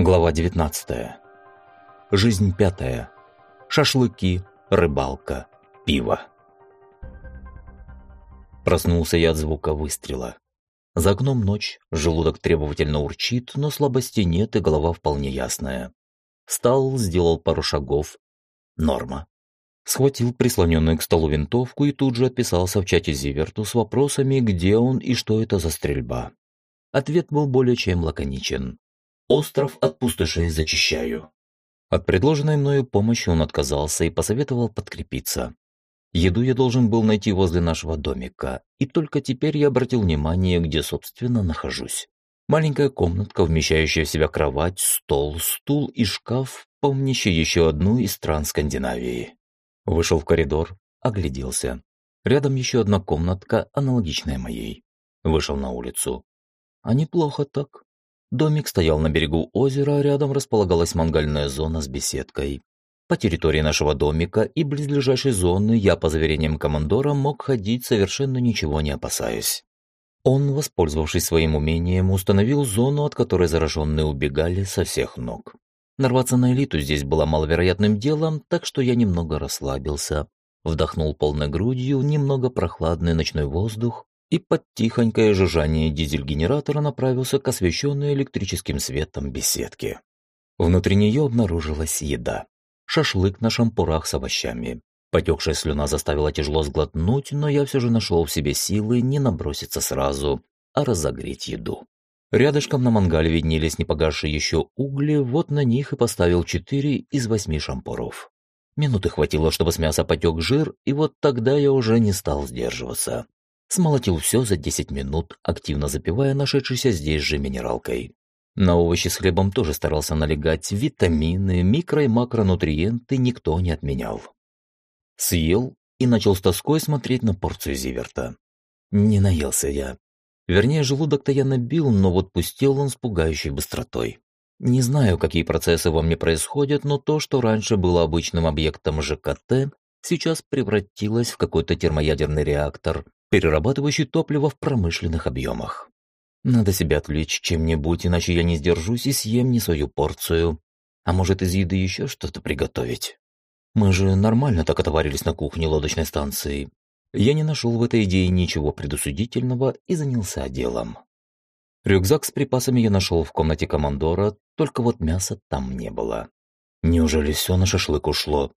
Глава 19. Жизнь пятая. Шашлыки, рыбалка, пиво. Проснулся я от звука выстрела. За окном ночь, желудок требовательно урчит, но слабости нет и голова вполне ясная. Встал, сделал пару шагов. Норма. Схватил прислоненную к столу винтовку и тут же отписался в чате Зиверту с вопросами, где он и что это за стрельба. Ответ был более чем лаконичен. Остров от пустошей зачищаю. От предложенной мною помощи он отказался и посоветовал подкрепиться. Еду я должен был найти возле нашего домика, и только теперь я обратил внимание, где, собственно, нахожусь. Маленькая комнатка, вмещающая в себя кровать, стол, стул и шкаф, помнящий еще одну из стран Скандинавии. Вышел в коридор, огляделся. Рядом еще одна комнатка, аналогичная моей. Вышел на улицу. А неплохо так. Домик стоял на берегу озера, а рядом располагалась мангальная зона с беседкой. По территории нашего домика и близлежащей зоны я, по заверениям командора, мог ходить, совершенно ничего не опасаясь. Он, воспользовавшись своим умением, установил зону, от которой зараженные убегали со всех ног. Нарваться на элиту здесь было маловероятным делом, так что я немного расслабился, вдохнул полной грудью немного прохладный ночной воздух и под тихонькое жужжание дизель-генератора направился к освещенной электрическим светом беседке. Внутри нее обнаружилась еда. Шашлык на шампурах с овощами. Потекшая слюна заставила тяжело сглотнуть, но я все же нашел в себе силы не наброситься сразу, а разогреть еду. Рядышком на мангале виднелись непогасшие еще угли, вот на них и поставил четыре из восьми шампуров. Минуты хватило, чтобы с мяса потек жир, и вот тогда я уже не стал сдерживаться. Смолотил все за 10 минут, активно запивая нашедшейся здесь же минералкой. На овощи с хлебом тоже старался налегать, витамины, микро- и макронутриенты никто не отменял. Съел и начал с тоской смотреть на порцию зиверта. Не наелся я. Вернее, желудок-то я набил, но вот пустел он с пугающей быстротой. Не знаю, какие процессы во мне происходят, но то, что раньше было обычным объектом ЖКТ, сейчас превратилось в какой-то термоядерный реактор, перерабатывающий топливо в промышленных объемах. Надо себя отвлечь чем-нибудь, иначе я не сдержусь и съем не свою порцию. А может, из еды еще что-то приготовить? Мы же нормально так отоварились на кухне лодочной станции. Я не нашел в этой идее ничего предусудительного и занялся делом. Рюкзак с припасами я нашел в комнате командора, только вот мяса там не было. Неужели все на шашлык ушло?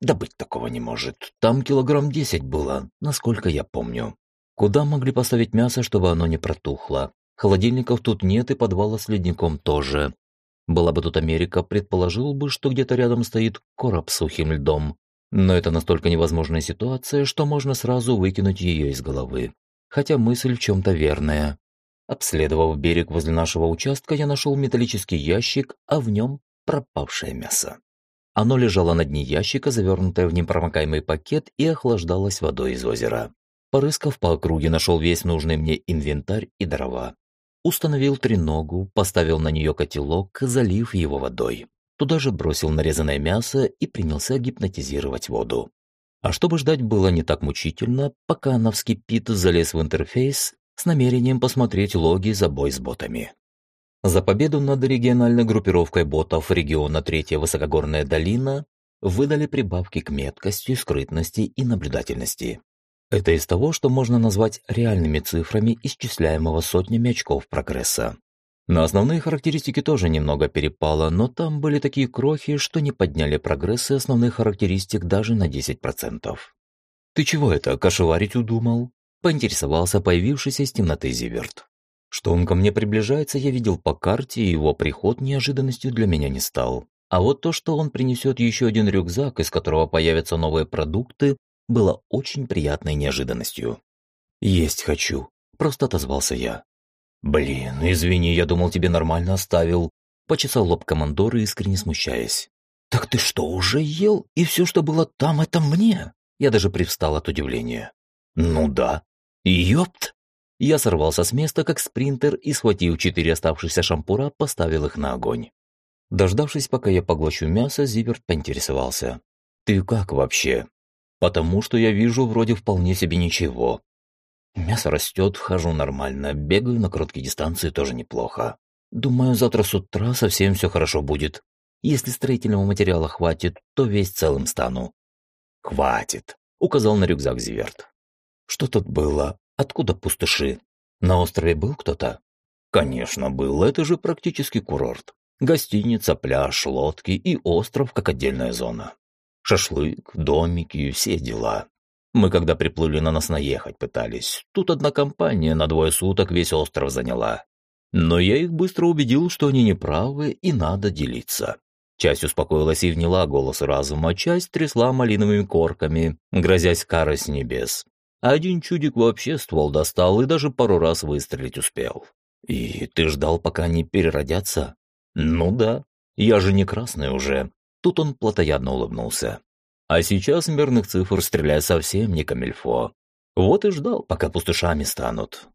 Да быть такого не может. Там килограмм десять было, насколько я помню. Куда могли поставить мясо, чтобы оно не протухло? Холодильников тут нет и подвала с ледником тоже. Была бы тут Америка, предположил бы, что где-то рядом стоит короб с сухим льдом. Но это настолько невозможная ситуация, что можно сразу выкинуть ее из головы. Хотя мысль в чем-то верная. Обследовав берег возле нашего участка, я нашел металлический ящик, а в нем пропавшее мясо. Оно лежало на дне ящика, завернутое в непромокаемый пакет и охлаждалось водой из озера. Порыскав по округе, нашел весь нужный мне инвентарь и дрова. Установил треногу, поставил на нее котелок, залив его водой. Туда же бросил нарезанное мясо и принялся гипнотизировать воду. А чтобы ждать было не так мучительно, пока она вскипит, залез в интерфейс с намерением посмотреть логи за бой с ботами. За победу над региональной группировкой ботов региона Третья Высокогорная долина выдали прибавки к меткости, скрытности и наблюдательности. Это из того, что можно назвать реальными цифрами исчисляемого сотнями очков прогресса. На основные характеристики тоже немного перепало, но там были такие крохи, что не подняли прогрессы основных характеристик даже на 10%. «Ты чего это, кошеварить удумал?» – поинтересовался появившийся из темноты Зиверт. Что он ко мне приближается, я видел по карте, и его приход неожиданностью для меня не стал. А вот то, что он принесет еще один рюкзак, из которого появятся новые продукты, было очень приятной неожиданностью. «Есть хочу», – просто отозвался я. «Блин, извини, я думал, тебе нормально оставил», – почесал лоб командора, искренне смущаясь. «Так ты что, уже ел? И все, что было там, это мне?» Я даже привстал от удивления. «Ну да». «Ёпт!» Я сорвался с места, как спринтер, и, схватив четыре оставшихся шампура, поставил их на огонь. Дождавшись, пока я поглощу мясо, Зиверт поинтересовался. «Ты как вообще?» «Потому что я вижу вроде вполне себе ничего. Мясо растет, хожу нормально, бегаю на короткие дистанции тоже неплохо. Думаю, завтра с утра совсем все хорошо будет. Если строительного материала хватит, то весь целым стану». «Хватит», — указал на рюкзак Зиверт. «Что тут было? Откуда пустыши? На острове был кто-то?» «Конечно, был. Это же практически курорт. Гостиница, пляж, лодки и остров как отдельная зона. Шашлык, домики, все дела. Мы когда приплыли на нас наехать пытались. Тут одна компания на двое суток весь остров заняла. Но я их быстро убедил, что они неправы и надо делиться. Часть успокоилась и вняла голос разума, часть трясла малиновыми корками, грозясь карой с небес. Один чудик вообще ствол достал и даже пару раз выстрелить успел. «И ты ждал, пока они переродятся?» «Ну да, я же не красный уже». Тут он плотоядно улыбнулся. А сейчас мирных цифр стрелять совсем не камильфо. Вот и ждал, пока пустышами станут.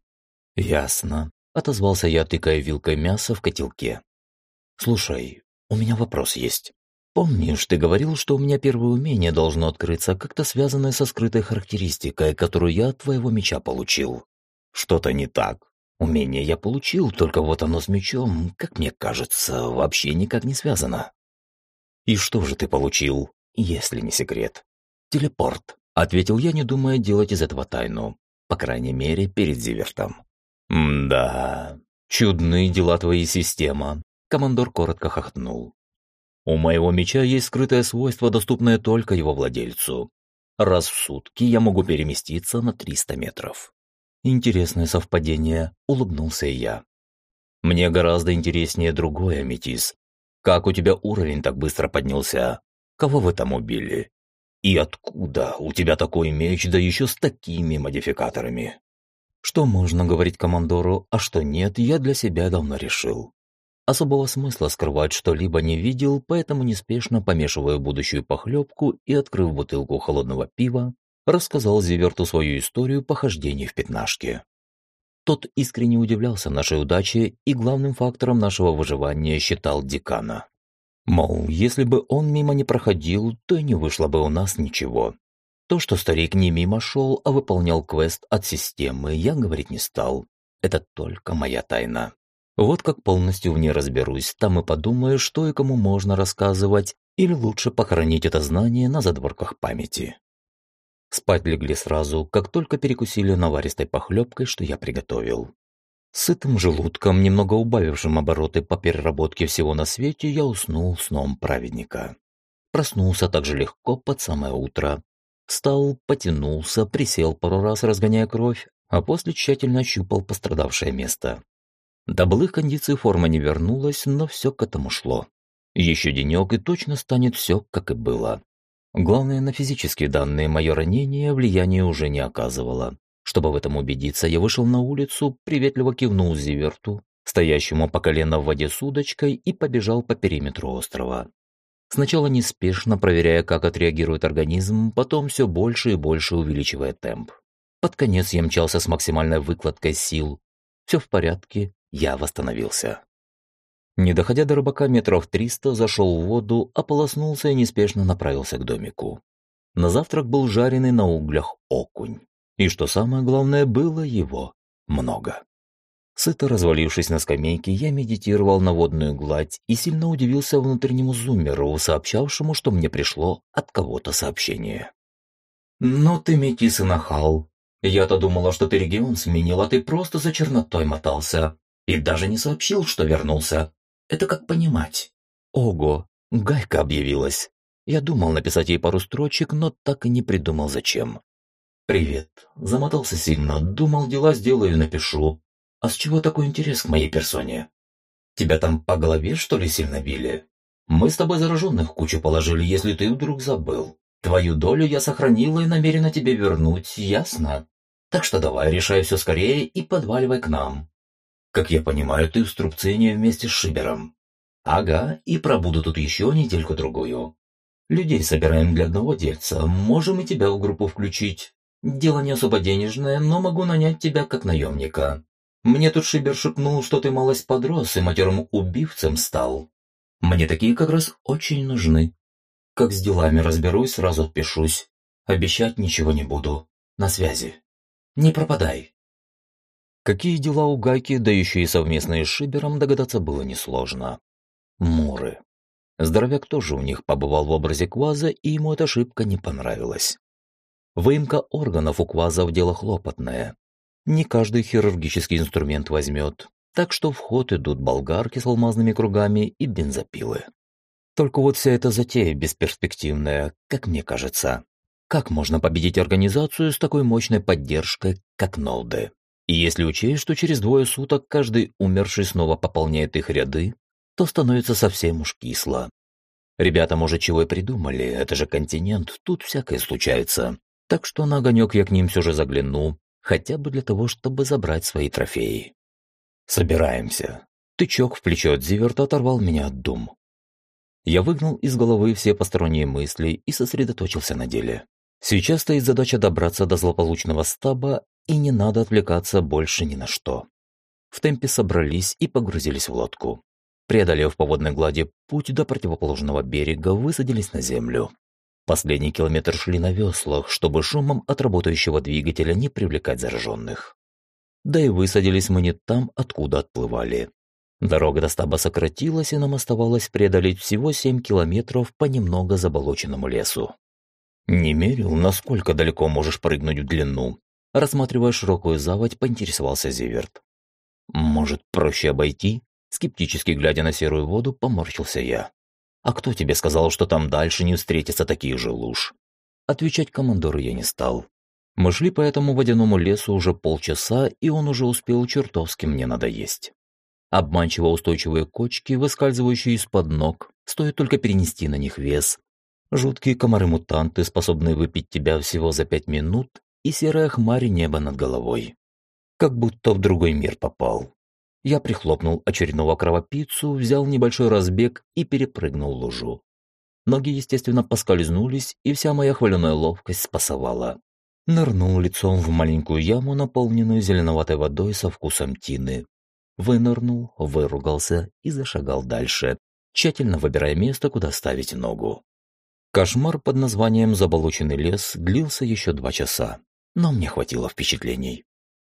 Ясно, отозвался я, тыкая вилкой мясо в котелке. Слушай, у меня вопрос есть. Помнишь, ты говорил, что у меня первое умение должно открыться, как-то связанное со скрытой характеристикой, которую я от твоего меча получил? Что-то не так. Умение я получил, только вот оно с мечом, как мне кажется, вообще никак не связано. И что же ты получил? если не секрет. «Телепорт», — ответил я, не думая делать из этого тайну. По крайней мере, перед Зивертом. «Да, чудные дела твои система», — командор коротко хохотнул. «У моего меча есть скрытое свойство, доступное только его владельцу. Раз в сутки я могу переместиться на 300 метров». «Интересное совпадение», — улыбнулся я. «Мне гораздо интереснее другое, Метис. Как у тебя уровень так быстро поднялся? Кого вы там убили? И откуда у тебя такой меч, да еще с такими модификаторами? Что можно говорить командору, а что нет, я для себя давно решил. Особого смысла скрывать что-либо не видел, поэтому неспешно помешивая будущую похлебку и открыв бутылку холодного пива, рассказал Зиверту свою историю похождений в пятнашке. Тот искренне удивлялся нашей удаче и главным фактором нашего выживания считал декана. Мол, если бы он мимо не проходил, то и не вышло бы у нас ничего. То, что старик не мимо шел, а выполнял квест от системы, я говорить не стал. Это только моя тайна. Вот как полностью в ней разберусь, там и подумаю, что и кому можно рассказывать, или лучше похоронить это знание на задворках памяти. Спать легли сразу, как только перекусили наваристой похлебкой, что я приготовил. Сытым желудком, немного убавившим обороты по переработке всего на свете, я уснул сном праведника. Проснулся так же легко под самое утро. Встал, потянулся, присел пару раз, разгоняя кровь, а после тщательно ощупал пострадавшее место. До былых кондиций форма не вернулась, но все к этому шло. Еще денек и точно станет все, как и было. Главное, на физические данные мое ранение влияния уже не оказывало. Чтобы в этом убедиться, я вышел на улицу, приветливо кивнул Зиверту, стоящему по колено в воде с удочкой, и побежал по периметру острова. Сначала неспешно, проверяя, как отреагирует организм, потом все больше и больше увеличивая темп. Под конец я мчался с максимальной выкладкой сил. Все в порядке, я восстановился. Не доходя до рыбака метров триста, зашел в воду, ополоснулся и неспешно направился к домику. На завтрак был жареный на углях окунь. И что самое главное, было его много. Сыто развалившись на скамейке, я медитировал на водную гладь и сильно удивился внутреннему зумеру, сообщавшему, что мне пришло от кого-то сообщение. «Ну ты, метис и нахал. Я-то думала, что ты регион сменил, а ты просто за чернотой мотался. И даже не сообщил, что вернулся. Это как понимать?» «Ого, Гайка объявилась. Я думал написать ей пару строчек, но так и не придумал зачем. «Привет. Замотался сильно. Думал, дела сделаю и напишу. А с чего такой интерес к моей персоне? Тебя там по голове, что ли, сильно били? Мы с тобой зараженных кучу положили, если ты вдруг забыл. Твою долю я сохранила и намерена тебе вернуть, ясно? Так что давай, решай все скорее и подваливай к нам. Как я понимаю, ты в Струбцине вместе с Шибером. Ага, и пробуду тут еще недельку-другую. Людей собираем для одного дельца, можем и тебя в группу включить. Дело не особо денежное, но могу нанять тебя как наемника. Мне тут Шибер шепнул, что ты малость подрос и матерым убивцем стал. Мне такие как раз очень нужны. Как с делами разберусь, сразу отпишусь. Обещать ничего не буду. На связи. Не пропадай. Какие дела у Гайки, да еще и совместные с Шибером, догадаться было несложно. Муры. Здоровяк тоже у них побывал в образе кваза, и ему эта ошибка не понравилась. Выемка органов у квазов – дело хлопотное. Не каждый хирургический инструмент возьмет, так что в ход идут болгарки с алмазными кругами и бензопилы. Только вот вся эта затея бесперспективная, как мне кажется. Как можно победить организацию с такой мощной поддержкой, как Нолды? И если учесть, что через двое суток каждый умерший снова пополняет их ряды, то становится совсем уж кисло. Ребята, может, чего и придумали, это же континент, тут всякое случается. Так что на огонек я к ним все же загляну, хотя бы для того, чтобы забрать свои трофеи. Собираемся. Тычок в плечо от Зиверта оторвал меня от дум. Я выгнал из головы все посторонние мысли и сосредоточился на деле. Сейчас стоит задача добраться до злополучного стаба, и не надо отвлекаться больше ни на что. В темпе собрались и погрузились в лодку. Преодолев по водной глади путь до противоположного берега, высадились на землю. Последний километр шли на веслах, чтобы шумом от работающего двигателя не привлекать зараженных. Да и высадились мы не там, откуда отплывали. Дорога до стаба сократилась, и нам оставалось преодолеть всего 7 километров по немного заболоченному лесу. «Не мерил, насколько далеко можешь прыгнуть в длину?» Рассматривая широкую заводь, поинтересовался Зиверт. «Может, проще обойти?» Скептически глядя на серую воду, поморщился я. «А кто тебе сказал, что там дальше не встретятся такие же луж?» Отвечать командору я не стал. Мы шли по этому водяному лесу уже полчаса, и он уже успел чертовски мне надоесть. Обманчиво устойчивые кочки, выскальзывающие из-под ног, стоит только перенести на них вес, Жуткие комары-мутанты, способные выпить тебя всего за пять минут, и серая хмарь неба над головой. Как будто в другой мир попал. Я прихлопнул очередного кровопийцу, взял небольшой разбег и перепрыгнул лужу. Ноги, естественно, поскользнулись, и вся моя хваленая ловкость спасовала. Нырнул лицом в маленькую яму, наполненную зеленоватой водой со вкусом тины. Вынырнул, выругался и зашагал дальше, тщательно выбирая место, куда ставить ногу. Кошмар под названием «Заболоченный лес» длился еще два часа, но мне хватило впечатлений.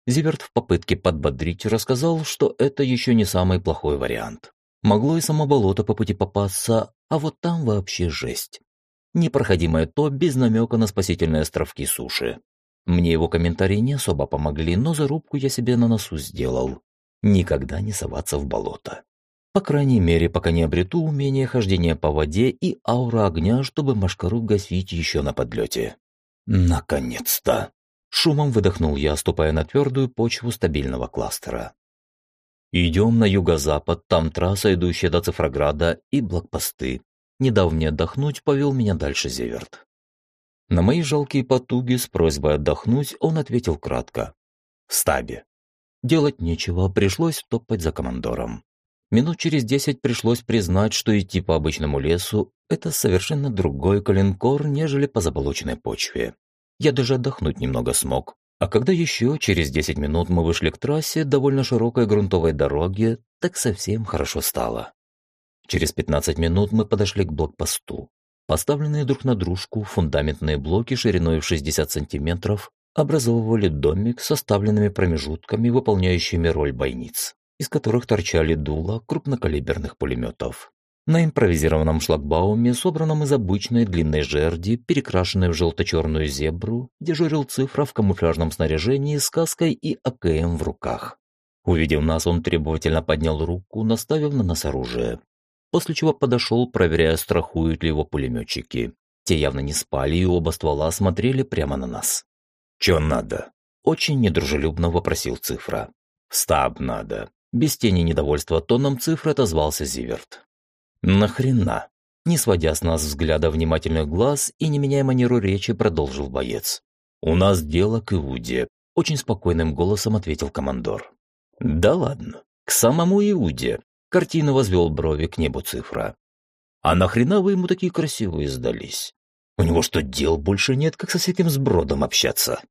Зиверт в попытке подбодрить рассказал, что это еще не самый плохой вариант. Могло и само болото по пути попасться, а вот там вообще жесть. Непроходимое то без намека на спасительные островки суши. Мне его комментарии не особо помогли, но зарубку я себе на носу сделал. Никогда не соваться в болото. По крайней мере, пока не обрету умение хождения по воде и аура огня, чтобы машкару гасить еще на подлете. Наконец-то! Шумом выдохнул я, ступая на твердую почву стабильного кластера. Идем на юго-запад, там трасса, идущая до Цифрограда, и блокпосты. Не дав мне отдохнуть, повел меня дальше Зеверт. На мои жалкие потуги с просьбой отдохнуть он ответил кратко. В стабе. Делать нечего, пришлось топать за командором. Минут через десять пришлось признать, что идти по обычному лесу – это совершенно другой коленкор, нежели по заболоченной почве. Я даже отдохнуть немного смог. А когда еще через десять минут мы вышли к трассе, довольно широкой грунтовой дороге, так совсем хорошо стало. Через 15 минут мы подошли к блокпосту. Поставленные друг на дружку фундаментные блоки шириной в 60 сантиметров образовывали домик с оставленными промежутками, выполняющими роль бойниц из которых торчали дула крупнокалиберных пулеметов. На импровизированном шлагбауме, собранном из обычной длинной жерди, перекрашенной в желто-черную зебру, дежурил цифра в камуфляжном снаряжении с каской и АКМ в руках. Увидев нас, он требовательно поднял руку, наставив на нас оружие. После чего подошел, проверяя, страхуют ли его пулеметчики. Те явно не спали, и оба ствола смотрели прямо на нас. «Чё надо?» – очень недружелюбно вопросил цифра. «В стаб надо», без тени недовольства тоном цифры отозвался Зиверт. «Нахрена?» Не сводя с нас взгляда внимательных глаз и не меняя манеру речи, продолжил боец. «У нас дело к Иуде», – очень спокойным голосом ответил командор. «Да ладно, к самому Иуде», – картина возвел брови к небу цифра. «А нахрена вы ему такие красивые сдались? У него что, дел больше нет, как со всяким сбродом общаться?»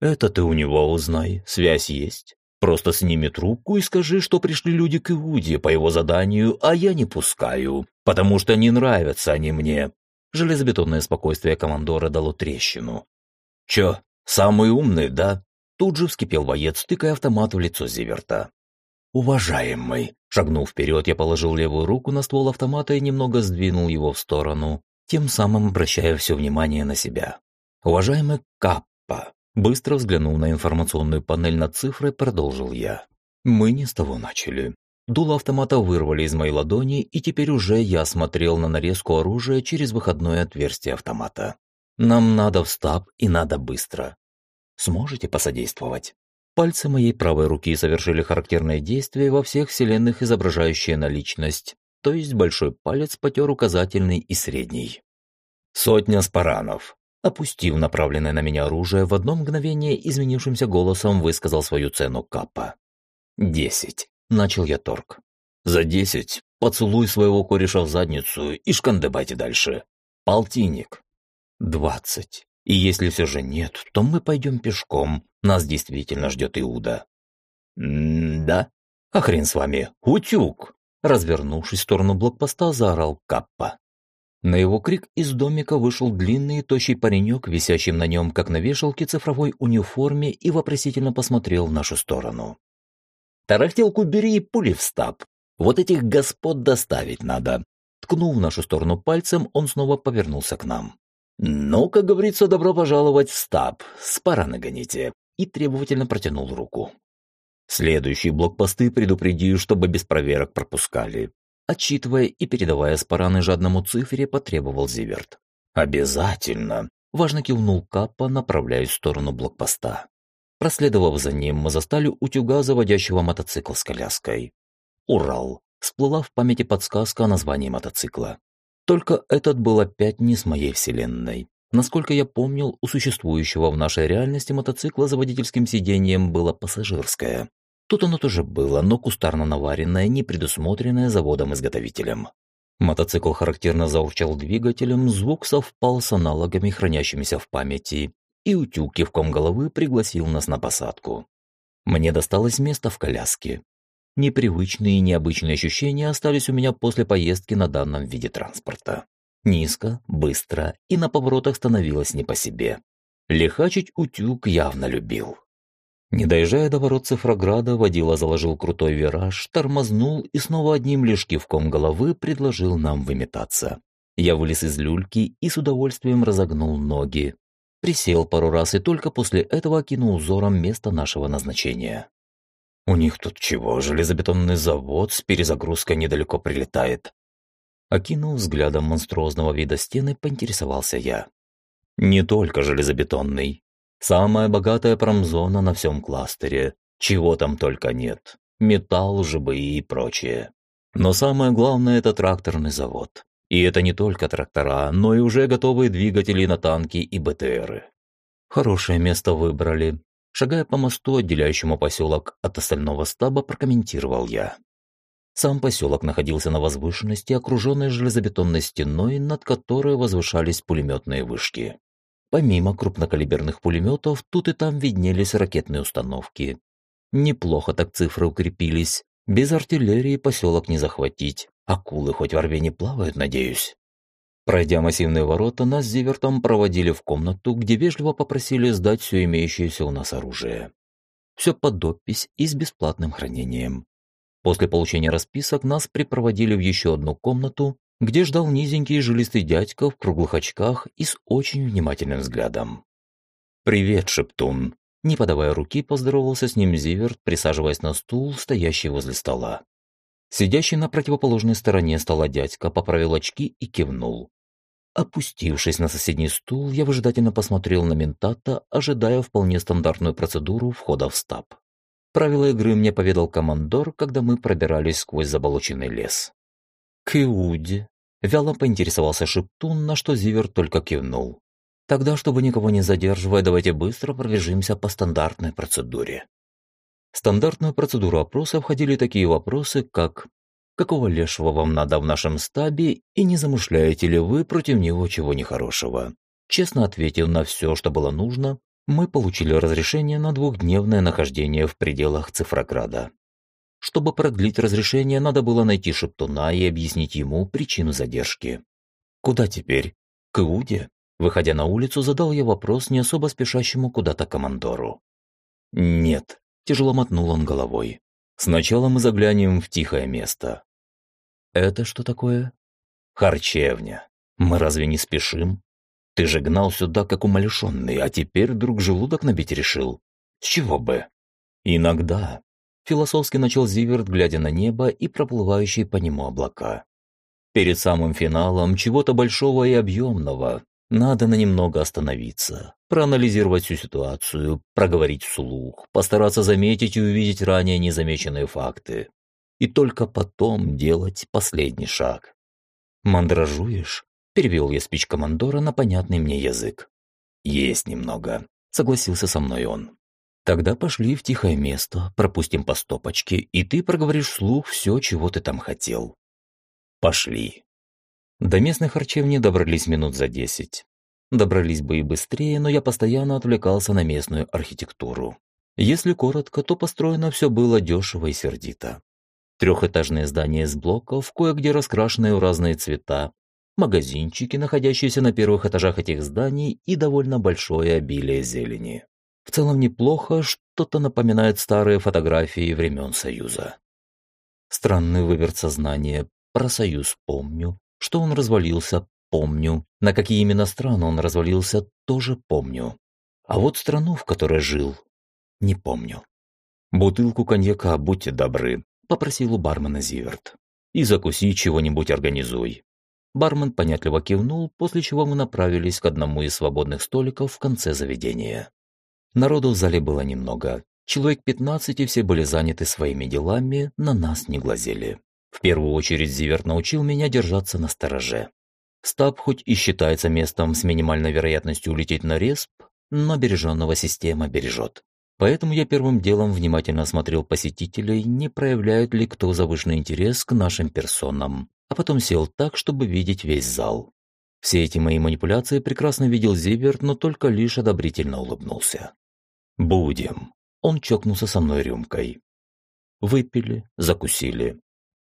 «Это ты у него узнай, связь есть. Просто сними трубку и скажи, что пришли люди к Иуде по его заданию, а я не пускаю, потому что не нравятся они мне». Железобетонное спокойствие командора дало трещину. «Чё, самый умный, да? Тут же вскипел боец, тыкая автомат в лицо Зиверта. «Уважаемый!» Шагнув вперед, я положил левую руку на ствол автомата и немного сдвинул его в сторону, тем самым обращая все внимание на себя. «Уважаемый Каппа!» Быстро взглянул на информационную панель над цифрой, продолжил я. «Мы не с того начали. Дуло автомата вырвали из моей ладони, и теперь уже я смотрел на нарезку оружия через выходное отверстие автомата. Нам надо в стаб и надо быстро. Сможете посодействовать?» Пальцы моей правой руки совершили характерное действие во всех вселенных, изображающие наличность, то есть большой палец потер указательный и средний. «Сотня спаранов!» Опустив направленное на меня оружие, в одно мгновение изменившимся голосом высказал свою цену Каппа. «Десять!» – начал я торг. «За десять поцелуй своего кореша в задницу и шкандыбайте дальше. Полтинник!» «Двадцать!» И если все же нет, то мы пойдем пешком. Нас действительно ждет Иуда. «М-да? А хрен с вами, утюг!» Развернувшись в сторону блокпоста, заорал Каппа. На его крик из домика вышел длинный и тощий паренек, висящим на нем, как на вешалке, цифровой униформе и вопросительно посмотрел в нашу сторону. «Тарахтелку бери и пули в стаб. Вот этих господ доставить надо». Ткнув в нашу сторону пальцем, он снова повернулся к нам. «Ну, как говорится, добро пожаловать в стаб, спара нагоните», и требовательно протянул руку. «Следующие блокпосты предупреди, чтобы без проверок пропускали». Отчитывая и передавая спараны жадному цифре, потребовал Зиверт. «Обязательно!» – важно кивнул Каппа, направляясь в сторону блокпоста. Проследовав за ним, мы застали утюга, заводящего мотоцикл с коляской. «Урал» – всплыла в памяти подсказка о названии мотоцикла. Только этот был опять не с моей вселенной. Насколько я помнил, у существующего в нашей реальности мотоцикла за водительским сиденьем было пассажирское. Тут оно тоже было, но кустарно наваренное, не предусмотренное заводом-изготовителем. Мотоцикл характерно заурчал двигателем, звук совпал с аналогами, хранящимися в памяти, и утюг кивком головы пригласил нас на посадку. Мне досталось место в коляске. Непривычные и необычные ощущения остались у меня после поездки на данном виде транспорта. Низко, быстро и на поворотах становилось не по себе. Лихачить утюг явно любил. Не доезжая до ворот Цифрограда, водила заложил крутой вираж, тормознул и снова одним лишь кивком головы предложил нам выметаться. Я вылез из люльки и с удовольствием разогнул ноги. Присел пару раз и только после этого окинул взором место нашего назначения. У них тут чего, железобетонный завод с перезагрузкой недалеко прилетает. Окинул взглядом монструозного вида стены, поинтересовался я. Не только железобетонный. Самая богатая промзона на всем кластере. Чего там только нет. Металл, ЖБИ и прочее. Но самое главное – это тракторный завод. И это не только трактора, но и уже готовые двигатели на танки и БТРы. Хорошее место выбрали. Шагая по мосту, отделяющему поселок от остального стаба, прокомментировал я. Сам поселок находился на возвышенности, окруженной железобетонной стеной, над которой возвышались пулеметные вышки. Помимо крупнокалиберных пулеметов, тут и там виднелись ракетные установки. Неплохо так цифры укрепились. Без артиллерии поселок не захватить. Акулы хоть в рве не плавают, надеюсь. Пройдя массивные ворота, нас с Зивертом проводили в комнату, где вежливо попросили сдать все имеющееся у нас оружие. Все под опись и с бесплатным хранением. После получения расписок нас припроводили в еще одну комнату, где ждал низенький жилистый дядька в круглых очках и с очень внимательным взглядом. «Привет, Шептун!» Не подавая руки, поздоровался с ним Зиверт, присаживаясь на стул, стоящий возле стола. Сидящий на противоположной стороне стола дядька поправил очки и кивнул. Опустившись на соседний стул, я выжидательно посмотрел на ментата, ожидая вполне стандартную процедуру входа в стаб. Правила игры мне поведал командор, когда мы пробирались сквозь заболоченный лес. «К Иуде», — вяло поинтересовался Шептун, на что Зивер только кивнул. «Тогда, чтобы никого не задерживать, давайте быстро пробежимся по стандартной процедуре». Стандартную процедуру опроса входили такие вопросы, как какого лешего вам надо в нашем стабе и не замышляете ли вы против него чего нехорошего. Честно ответив на все, что было нужно, мы получили разрешение на двухдневное нахождение в пределах Цифрограда. Чтобы продлить разрешение, надо было найти Шептуна и объяснить ему причину задержки. Куда теперь? К Иуде? Выходя на улицу, задал я вопрос не особо спешащему куда-то командору. «Нет», – тяжело мотнул он головой. «Сначала мы заглянем в тихое место». «Это что такое?» «Харчевня. Мы разве не спешим? Ты же гнал сюда, как умалишенный, а теперь вдруг желудок набить решил. С чего бы?» «Иногда», – философски начал Зиверт, глядя на небо и проплывающие по нему облака. «Перед самым финалом чего-то большого и объемного, надо на немного остановиться, проанализировать всю ситуацию, проговорить вслух, постараться заметить и увидеть ранее незамеченные факты. И только потом делать последний шаг. «Мандражуешь?» – перевел я спич командора на понятный мне язык. «Есть немного», – согласился со мной он. «Тогда пошли в тихое место, пропустим по стопочке, и ты проговоришь вслух все, чего ты там хотел». «Пошли». До местной харчевни добрались минут за десять. Добрались бы и быстрее, но я постоянно отвлекался на местную архитектуру. Если коротко, то построено все было дешево и сердито. Трехэтажные здания из блоков, кое-где раскрашенные в разные цвета, магазинчики, находящиеся на первых этажах этих зданий и довольно большое обилие зелени. В целом неплохо, что-то напоминает старые фотографии времен Союза. Странный выверт сознания, про Союз помню, что он развалился, помню. На какие именно страны он развалился, тоже помню. А вот страну, в которой жил, не помню. «Бутылку коньяка, будьте добры», – попросил у бармена Зиверт. «И закуси чего-нибудь организуй». Бармен понятливо кивнул, после чего мы направились к одному из свободных столиков в конце заведения. Народу в зале было немного. Человек 15 и все были заняты своими делами, на нас не глазели. В первую очередь Зиверт научил меня держаться на стороже. Стаб хоть и считается местом с минимальной вероятностью улететь на респ, но береженного система бережет. Поэтому я первым делом внимательно осмотрел посетителей, не проявляет ли кто завышенный интерес к нашим персонам, а потом сел так, чтобы видеть весь зал. Все эти мои манипуляции прекрасно видел Зиверт, но только лишь одобрительно улыбнулся. «Будем». Он чокнулся со мной рюмкой. Выпили, закусили.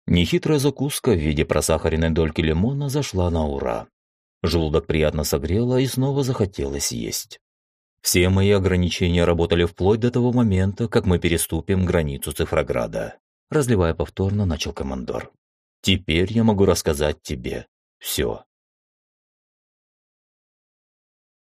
Нехитрая закуска в виде просахаренной дольки лимона зашла на ура. Желудок приятно согрело и снова захотелось есть. Все мои ограничения работали вплоть до того момента, как мы переступим границу Цифрограда. Разливая повторно, начал командор. Теперь я могу рассказать тебе все.